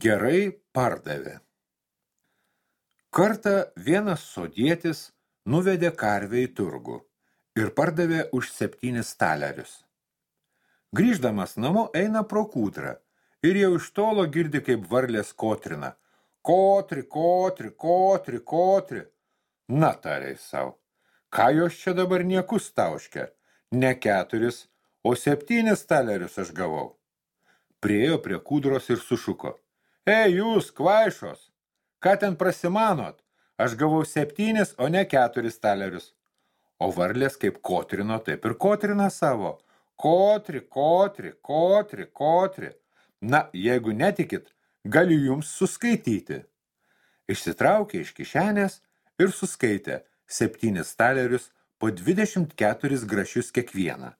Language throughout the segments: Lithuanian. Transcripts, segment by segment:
Gerai pardavė. Kartą vienas sodietis nuvedė karvę į turgų ir pardavė už septynis talerius. Grįždamas namo eina pro kūdrą ir jau iš tolo girdi, kaip varlės kotrina. Kotri, kotri, kotri, kotri. Na, tariai savo, ką jos čia dabar niekus tauškia? Ne keturis, o septynis talerius aš gavau. Priejo prie kūdros ir sušuko. Ei, jūs, kvaišos, ką ten prasimanot? Aš gavau septynis, o ne keturis talerius. O varlės kaip kotrino, taip ir kotrina savo. Kotri, kotri, kotri, kotri. Na, jeigu netikit, galiu jums suskaityti. Išsitraukė iš kišenės ir suskaitė septynis talerius po 24 grašius kiekvieną.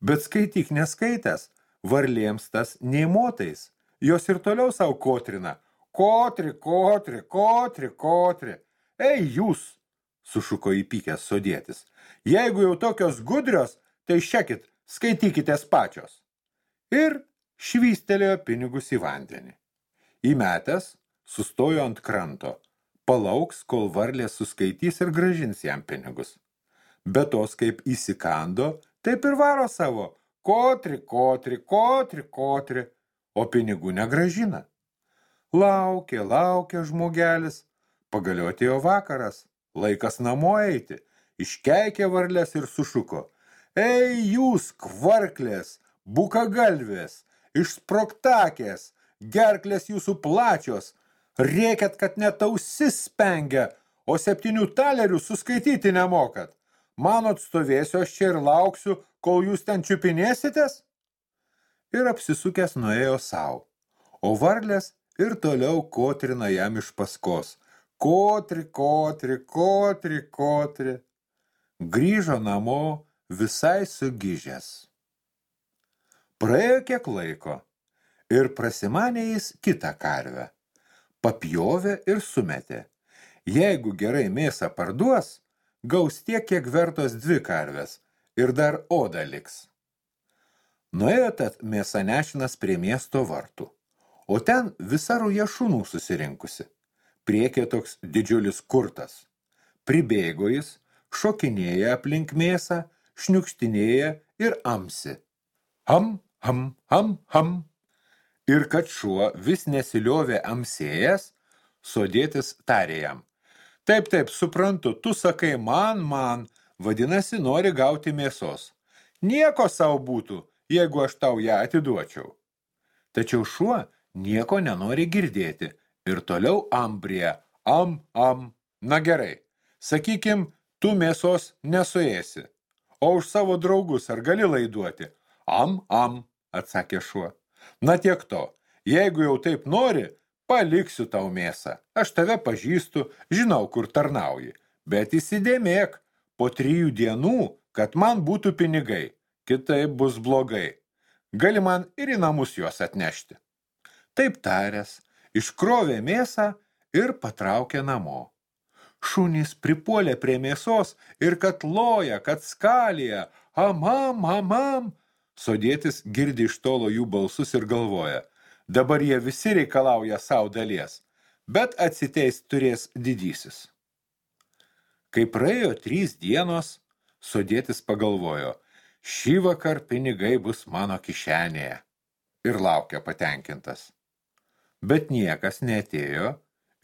Bet skaityk neskaitęs, varlėms tas nei motais. Jos ir toliau savo kotrina. Kotri, kotri, kotri, kotri. Ei, jūs, sušuko įpykęs sodėtis. Jeigu jau tokios gudrios, tai šekit, skaitykitės pačios. Ir švystelėjo pinigus į vandenį. Įmetęs, sustojo ant kranto. Palauks, kol varlė suskaitys ir gražins jam pinigus. Be tos, kaip įsikando, taip ir varo savo. Kotri, kotri, kotri, kotri o pinigų negražina. Laukė, laukė žmogelis, pagaliau atėjo vakaras, laikas namo eiti, iškeikė varlės ir sušuko. Ei, jūs, kvarklės, bukagalvės, išsproktakės, gerklės jūsų plačios, rėkiat, kad net ausis spengia, o septynių talerių suskaityti nemokat. Manot, stovėsiu aš čia ir lauksiu, kol jūs ten čiupinėsitės? Ir apsisukęs nuėjo sau. O varlės ir toliau kotrina jam iš paskos. Kotri, kotri, kotri, kotri. Grįžo namo visai sugyžęs. Praėjo kiek laiko ir prasimanė jis kitą karvę. Papjovė ir sumetė. Jeigu gerai mėsą parduos, gaus tiek, kiek vertos dvi karvės ir dar oda liks. Nuėjo tad mėsanešinas prie miesto vartų, o ten visa ruja šunų susirinkusi. Priekė toks didžiulis kurtas. Pribėgo jis, šokinėja aplink mėsą, šniukštinėja ir amsi. Ham, ham, ham, ham. Ir kad šuo vis nesiliovė amsėjęs, sodėtis tarė jam. Taip, taip, suprantu, tu sakai man, man, vadinasi, nori gauti mėsos. Nieko savo būtų, jeigu aš tau ją atiduočiau. Tačiau šuo nieko nenori girdėti ir toliau ambrija, am, am, na gerai, sakykim, tu mėsos nesuėsi, o už savo draugus ar gali laiduoti? Am, am, atsakė šuo. Na tiek to, jeigu jau taip nori, paliksiu tau mėsą. Aš tave pažįstu, žinau, kur tarnauji, bet įsidėmėk, po trijų dienų, kad man būtų pinigai kitaip bus blogai. Gali man ir į namus juos atnešti. Taip taręs, iškrovė mėsą ir patraukė namo. Šunys pripuolė prie mėsos ir kad loja, kad skalėja, amam, amam. Sodėtis girdi iš tolo jų balsus ir galvoja, dabar jie visi reikalauja savo dalies, bet atsiteis turės didysis. Kai praėjo trys dienos, sodėtis pagalvojo, šį vakar pinigai bus mano kišenėje ir laukia patenkintas. Bet niekas netėjo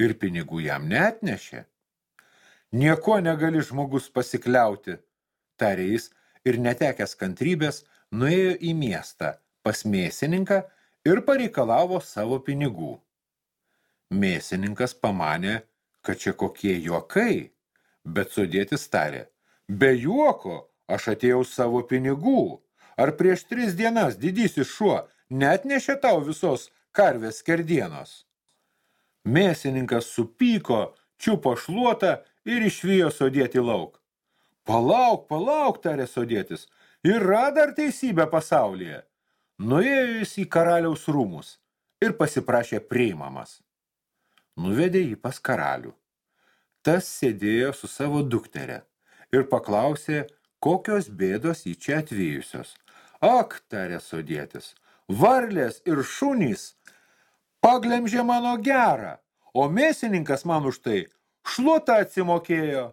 ir pinigų jam neatnešė. Nieko negali žmogus pasikliauti, tarė jis ir netekęs kantrybės nuėjo į miestą pas mėsininką ir pareikalavo savo pinigų. Mėsininkas pamanė, kad čia kokie juokai, bet sudėtis tarė, be juoko, Aš atėjau savo pinigų. Ar prieš tris dienas didysis šuo neatnešė tau visos karvės skerdienos? Mėsininkas supyko, čiupo šluotą ir išvijo sodėti lauk. Palauk, palauk, tarė sodėtis, yra dar teisybė pasaulyje. Nuėjo jis į karaliaus rūmus ir pasiprašė priimamas. Nuvedė jį pas karalių. Tas sėdėjo su savo dukterė ir paklausė, kokios bėdos į čia atvyjusios. Ak, tarė sodėtis, varlės ir šunys paglemžė mano gerą, o mėsininkas man už tai šluotą atsimokėjo.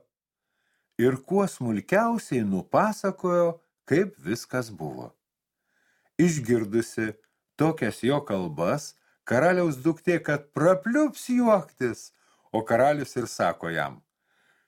Ir kuo smulkiausiai nupasakojo, kaip viskas buvo. Išgirdusi tokias jo kalbas, karaliaus duktė, kad prapliups juoktis, o karalius ir sako jam,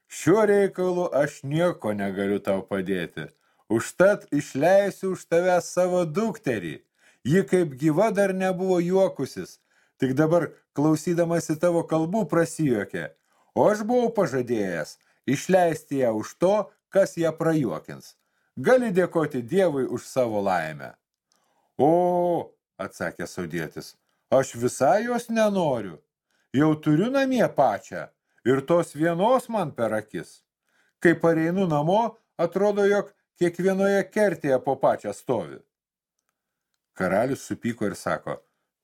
šiuo reikalu aš nieko negaliu tau padėti, užtat išleisiu už tave savo dukterį. Ji kaip gyva dar nebuvo juokusis, tik dabar klausydamasi tavo kalbų prasijuokė, o aš buvau pažadėjęs išleisti ją už to, kas ją prajuokins. Gali dėkoti Dievui už savo laimę. O, atsakė saudėtis, aš visai jos nenoriu. Jau turiu namie pačią ir tos vienos man per akis. Kai pareinu namo, atrodo, jog kiekvienoje kertėje po pačią stovi. Karalius supyko ir sako,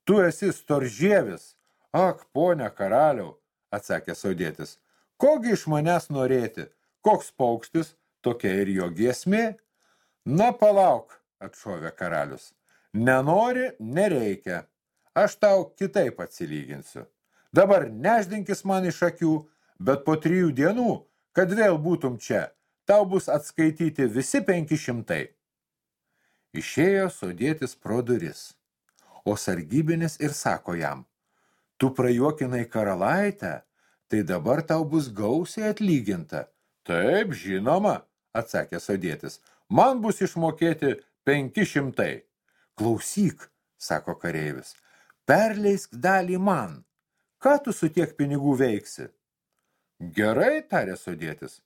tu esi storžėvis. Ak, ponia karaliau, atsakė saudėtis, kogi iš manęs norėti, koks paukštis, tokia ir jo giesmė. Na, palauk, atšovė karalius, nenori, nereikia, aš tau kitaip atsilyginsiu. Dabar neždinkis man iš akių, bet po trijų dienų, kad vėl būtum čia, tau bus atskaityti visi penki šimtai. Išėjo sodėtis pro duris, o sargybinis ir sako jam, tu prajuokinai karalaitę, tai dabar tau bus gausiai atlyginta. Taip, žinoma, atsakė sodėtis, man bus išmokėti penki šimtai. Klausyk, sako kareivis, perleisk dalį man, Ką tu su tiek pinigų veiksi? Gerai, tarė sodėtis.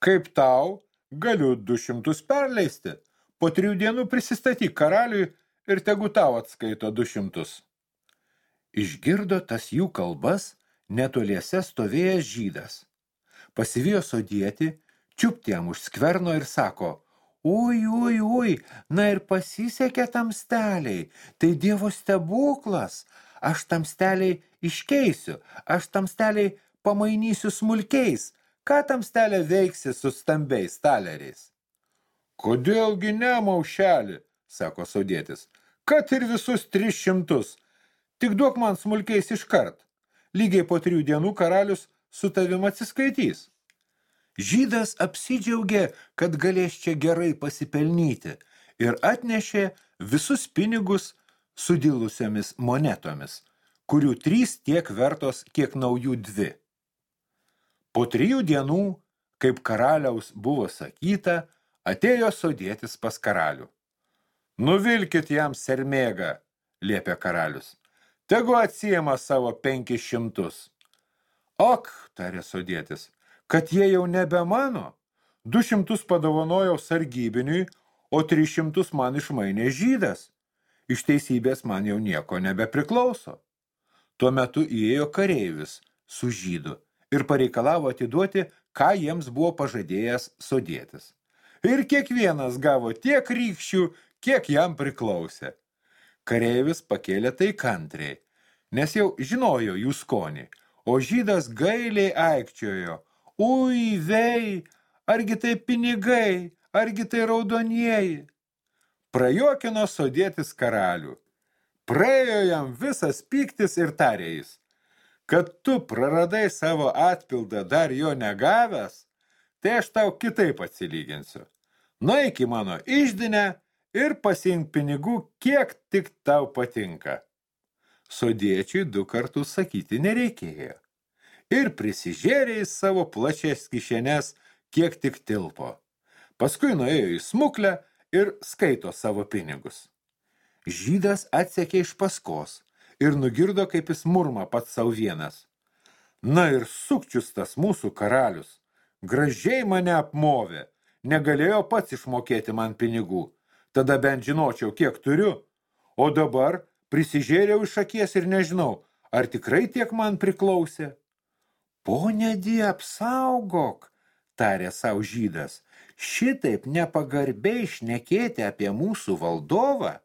Kaip tau, galiu du šimtus perleisti. Po trijų dienų prisistatyk karaliui ir tegu tau atskaito du šimtus. Išgirdo tas jų kalbas netoliese stovėjęs žydas. Pasivijo sodėti, čiupti jam už skverno ir sako, Ui, ui, ui, na ir pasisekė tamsteliai, tai Dievo stebuklas, aš tamsteliai iškeisiu, aš tamsteliai pamainysiu smulkiais, ką tamstelė veiksi su stambiais taleriais. Kodėlgi ne, maušelį, sako sodėtis, kad ir visus tris šimtus, tik duok man smulkiais iškart. Lygiai po trijų dienų karalius su tavim atsiskaitys. Žydas apsidžiaugė, kad galės čia gerai pasipelnyti ir atnešė visus pinigus sudilusiamis monetomis, kurių trys tiek vertos, kiek naujų dvi. Po trijų dienų, kaip karaliaus buvo sakyta, atėjo sodėtis pas karalių. Nuvilkit jam sermėgą, liepė karalius. Tegu atsijama savo penkis šimtus. Ok, tarė sodėtis, kad jie jau nebe mano. Du šimtus padovanojau sargybiniui, o tris šimtus man išmainė žydas iš teisybės man jau nieko nebepriklauso. Tuo metu įėjo kareivis su žydu ir pareikalavo atiduoti, ką jiems buvo pažadėjęs sodėtis. Ir kiekvienas gavo tiek rykščių, kiek jam priklausė. Kareivis pakėlė tai kantriai, nes jau žinojo jų skonį, o žydas gailiai aikčiojo, ui, vei, argi tai pinigai, argi tai raudonieji prajuokino sodėtis karalių. Praėjo jam visas piktis ir tarė jis, kad tu praradai savo atpildą dar jo negavęs, tai aš tau kitaip atsilyginsiu. Nueik į mano išdinę ir pasink pinigų, kiek tik tau patinka. Sodiečiui du kartus sakyti nereikėjo. Ir prisižėrė į savo plačias kišenes, kiek tik tilpo. Paskui nuėjo į smuklę ir skaito savo pinigus. Žydas atsekė iš paskos ir nugirdo, kaip jis murma pats savo vienas. Na ir sukčius tas mūsų karalius, gražiai mane apmovė, negalėjo pats išmokėti man pinigų, tada bent žinočiau, kiek turiu, o dabar prisižėriau iš akies ir nežinau, ar tikrai tiek man priklausė. Pone die, apsaugok, tarė savo žydas, šitaip nepagarbiai šnekėti apie mūsų valdovą,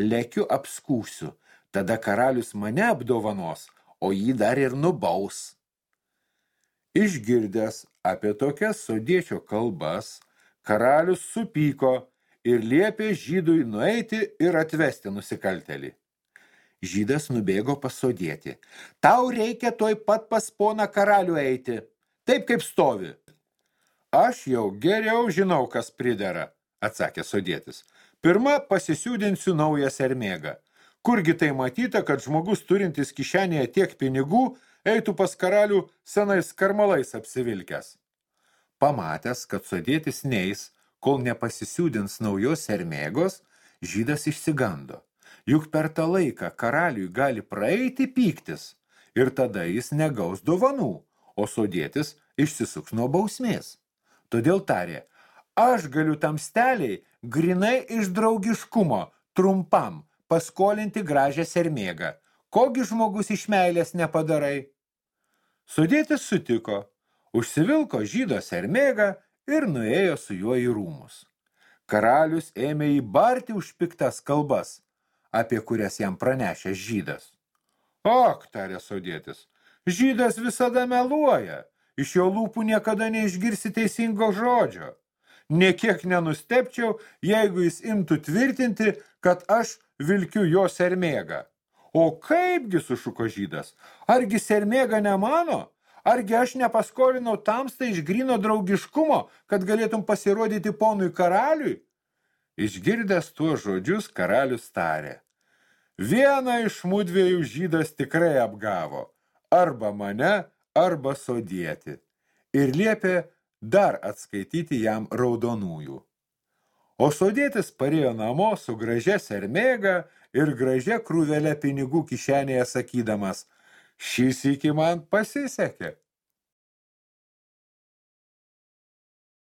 lekiu apskūsiu, tada karalius mane apdovanos, o jį dar ir nubaus. Išgirdęs apie tokias sodiečio kalbas, karalius supyko ir liepė žydui nueiti ir atvesti nusikaltelį. Žydas nubėgo pasodėti. Tau reikia toj pat pas poną karalių eiti, taip kaip stovi. Aš jau geriau žinau, kas pridera, atsakė sodėtis. Pirma, pasisiūdinsiu naują sermėgą. Kurgi tai matyta, kad žmogus turintis kišenėje tiek pinigų eitų pas karalių senais karmalais apsivilkęs. Pamatęs, kad sodėtis neis, kol nepasisiūdins naujos sermėgos, žydas išsigando. Juk per tą laiką karaliui gali praeiti pyktis ir tada jis negaus dovanų, o sodėtis išsisuks nuo bausmės. Todėl tarė, aš galiu tamsteliai grinai iš draugiškumo trumpam paskolinti gražią sermėgą. Kogi žmogus iš meilės nepadarai? Sudėtis sutiko, užsivilko žydo sermėgą ir nuėjo su juo į rūmus. Karalius ėmė įbarti už piktas kalbas, apie kurias jam pranešė žydas. Ak, tarė sodėtis, žydas visada meluoja, iš jo lūpų niekada neišgirsi teisingo žodžio. Niekiek nenustepčiau, jeigu jis imtų tvirtinti, kad aš vilkiu jo sermėgą. O kaipgi sušuko žydas, argi sermėga ne mano? Argi aš nepaskolinau tamstą iš grino draugiškumo, kad galėtum pasirodyti ponui karaliui? Išgirdęs tuos žodžius, karalius tarė. Vieną iš mudviejų žydas tikrai apgavo, arba mane, arba sodėti. Ir liepė dar atskaityti jam raudonųjų. O sodėtis parėjo namo su gražia sermėga ir gražia krūvelė pinigų kišenėje sakydamas, šis iki man pasisekė.